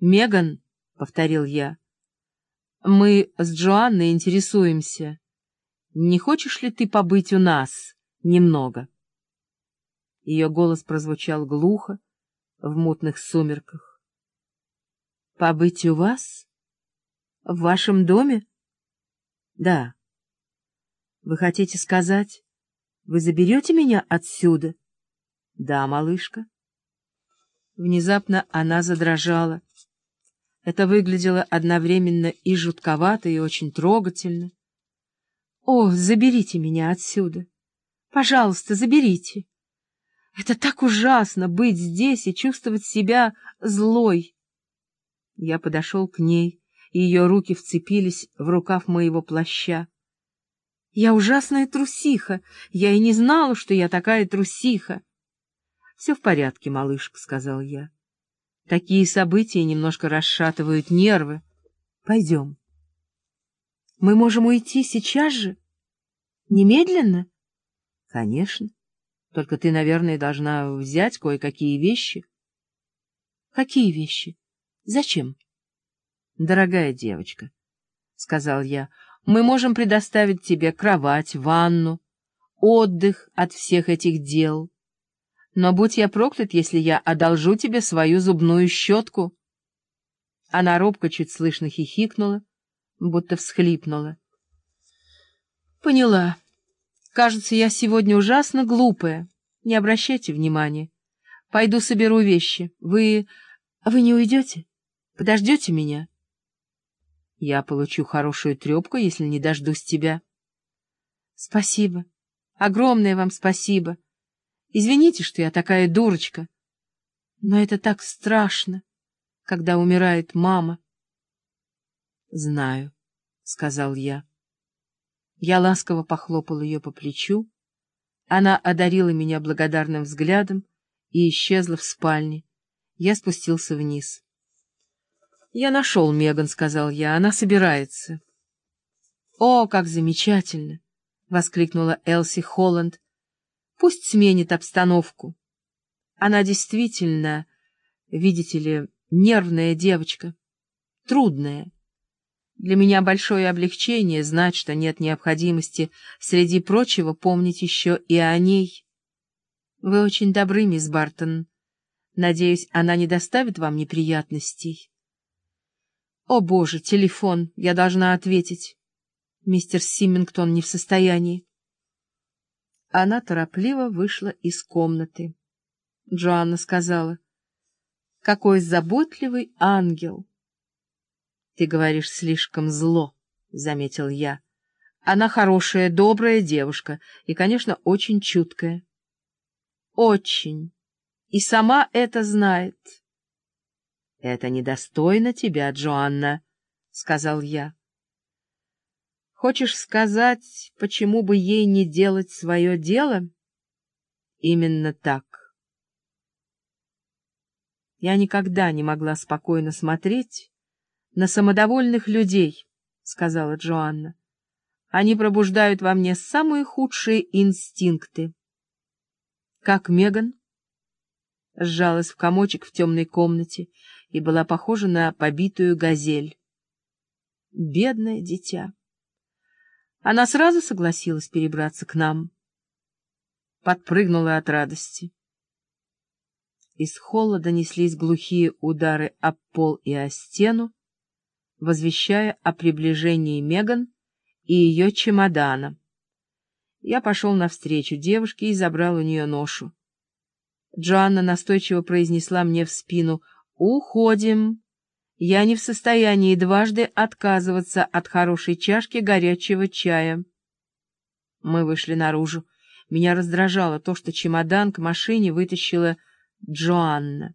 «Меган», — повторил я, — «мы с Джоанной интересуемся. Не хочешь ли ты побыть у нас немного?» Ее голос прозвучал глухо в мутных сумерках. «Побыть у вас? В вашем доме?» «Да». «Вы хотите сказать, вы заберете меня отсюда?» «Да, малышка». Внезапно она задрожала. Это выглядело одновременно и жутковато, и очень трогательно. «О, заберите меня отсюда! Пожалуйста, заберите! Это так ужасно быть здесь и чувствовать себя злой!» Я подошел к ней, и ее руки вцепились в рукав моего плаща. «Я ужасная трусиха! Я и не знала, что я такая трусиха!» «Все в порядке, малышка», — сказал я. Такие события немножко расшатывают нервы. Пойдем. Мы можем уйти сейчас же? Немедленно? Конечно. Только ты, наверное, должна взять кое-какие вещи. Какие вещи? Зачем? Дорогая девочка, — сказал я, — мы можем предоставить тебе кровать, ванну, отдых от всех этих дел. Но будь я проклят, если я одолжу тебе свою зубную щетку. Она робко чуть слышно хихикнула, будто всхлипнула. Поняла. Кажется, я сегодня ужасно глупая. Не обращайте внимания. Пойду соберу вещи. Вы... вы не уйдете? Подождете меня? Я получу хорошую трепку, если не дождусь тебя. Спасибо. Огромное вам спасибо. Извините, что я такая дурочка, но это так страшно, когда умирает мама. — Знаю, — сказал я. Я ласково похлопал ее по плечу. Она одарила меня благодарным взглядом и исчезла в спальне. Я спустился вниз. — Я нашел Меган, — сказал я, — она собирается. — О, как замечательно! — воскликнула Элси Холланд, Пусть сменит обстановку. Она действительно, видите ли, нервная девочка, трудная. Для меня большое облегчение знать, что нет необходимости, среди прочего, помнить еще и о ней. Вы очень добры, мисс Бартон. Надеюсь, она не доставит вам неприятностей. О, боже, телефон, я должна ответить. Мистер Симингтон не в состоянии. Она торопливо вышла из комнаты. Джоанна сказала, — Какой заботливый ангел! — Ты говоришь слишком зло, — заметил я. Она хорошая, добрая девушка и, конечно, очень чуткая. — Очень. И сама это знает. — Это недостойно тебя, Джоанна, — сказал я. Хочешь сказать, почему бы ей не делать свое дело? Именно так. Я никогда не могла спокойно смотреть на самодовольных людей, — сказала Джоанна. Они пробуждают во мне самые худшие инстинкты. Как Меган? Сжалась в комочек в темной комнате и была похожа на побитую газель. Бедное дитя. Она сразу согласилась перебраться к нам. Подпрыгнула от радости. Из холла донеслись глухие удары об пол и о стену, возвещая о приближении Меган и ее чемодана. Я пошел навстречу девушке и забрал у нее ношу. Джоанна настойчиво произнесла мне в спину «Уходим!» Я не в состоянии дважды отказываться от хорошей чашки горячего чая. Мы вышли наружу. Меня раздражало то, что чемодан к машине вытащила Джоанна.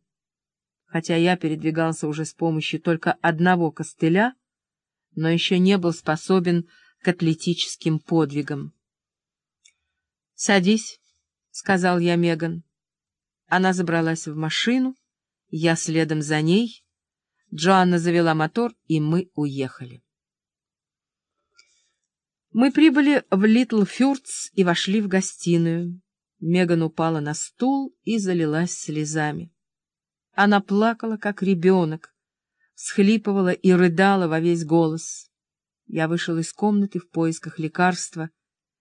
Хотя я передвигался уже с помощью только одного костыля, но еще не был способен к атлетическим подвигам. — Садись, — сказал я Меган. Она забралась в машину, я следом за ней — Джоанна завела мотор, и мы уехали. Мы прибыли в Литл Фюртс и вошли в гостиную. Меган упала на стул и залилась слезами. Она плакала, как ребенок, схлипывала и рыдала во весь голос. Я вышел из комнаты в поисках лекарства,